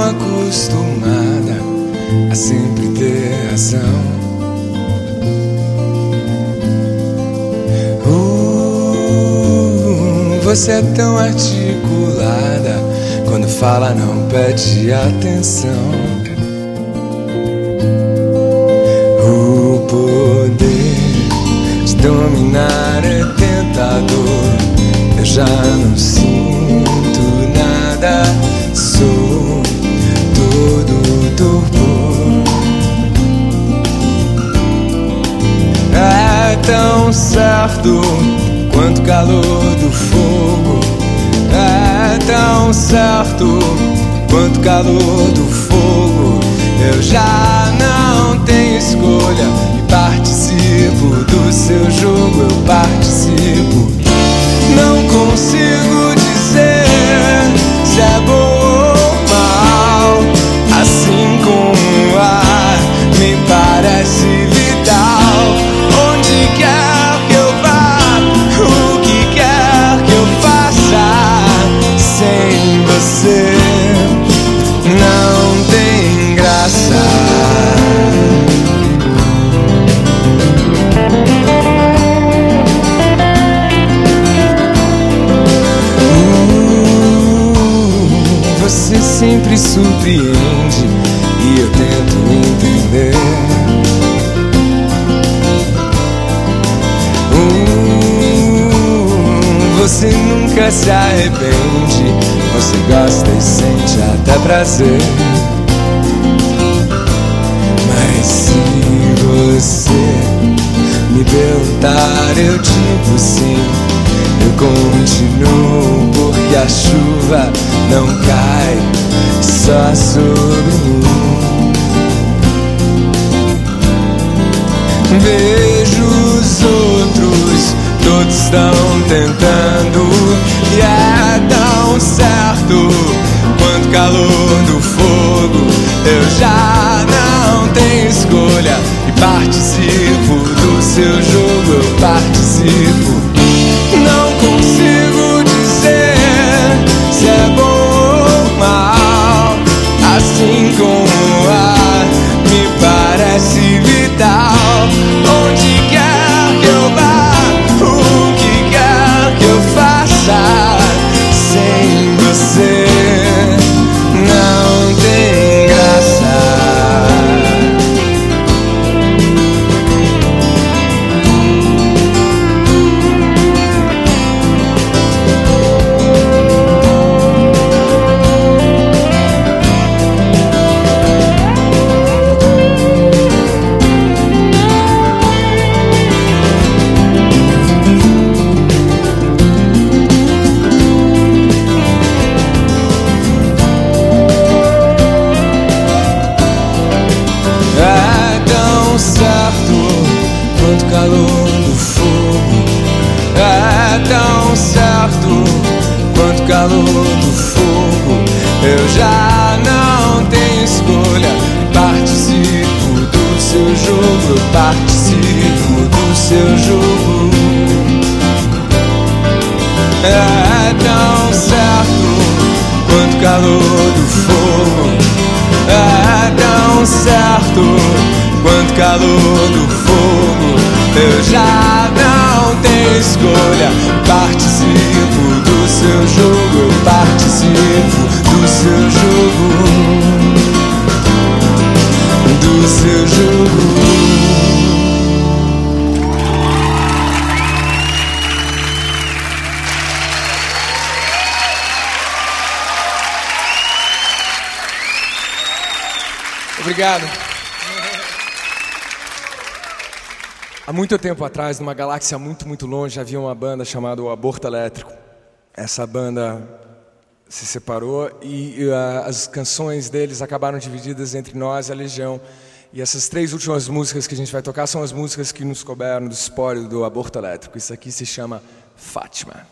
acostumada a sempre ter razão. Uh, você é tão articulada, quando fala não pede atenção. O poder de dominar é tentador, eu já não sinto nada, tão certo quanto calor do fogo. É tão certo quanto calor do fogo. Eu já não tenho escolha e participo do seu jogo. Eu participo. Sempre surpreende e eu tento entender. Uh, Você nunca se arrepende, você gosta e sente até prazer. Mas se você me perguntar, eu digo sim. Eu continuo porque a chuva não cai só sobre mim. Vejo os outros, todos estão tentando e é tão certo quanto calor do fogo. Eu já não tenho escolha e participo do seu jogo. Eu participo. Calor do fogo. É tão certo quanto calor do fogo. Eu já não tenho escolha. Participo do seu jogo. Eu participo do seu jogo. É tão certo quanto calor do fogo. É tão certo quanto calor do fogo. Eu já não tenho escolha. Participo do seu jogo. Eu participo do seu jogo. Do seu jogo. Obrigado. Há muito tempo atrás, numa galáxia muito, muito longe, havia uma banda chamada o Aborto Elétrico. Essa banda se separou e uh, as canções deles acabaram divididas entre nós e a Legião. E essas três últimas músicas que a gente vai tocar são as músicas que nos couberam do espólio do Aborto Elétrico. Isso aqui se chama Fátima.